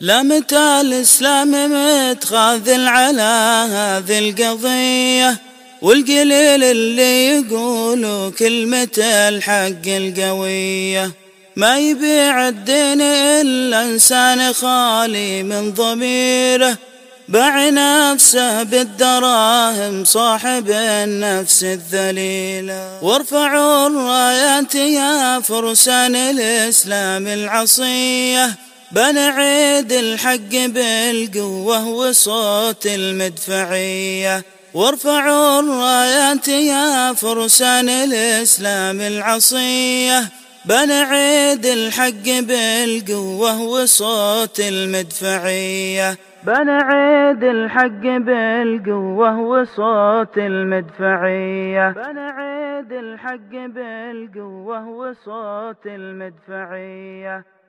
لا متى الإسلام متخاذل على هذه القضية؟ والقليل اللي يقولوا كلمة الحق القوية. ما يبيع الدين إلا إنسان خالي من ضميره. باع نفسه بالدراهم صاحب النفس الذليلة. وارفعوا الرايات يا فرسان الإسلام بنعيد الحق بالقوة وصوت المدفعية. وارفعوا الرايات يا فرسان الإسلام العصية. بنعيد الحق بالقوة وصوت المدفعية. بنعيد الحق بالقوة وصوت المدفعية. بنعيد الحق بالقوة وصوت المدفعية.